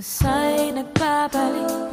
sa'y nagbabalik